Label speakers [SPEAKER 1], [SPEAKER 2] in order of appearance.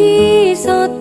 [SPEAKER 1] peace on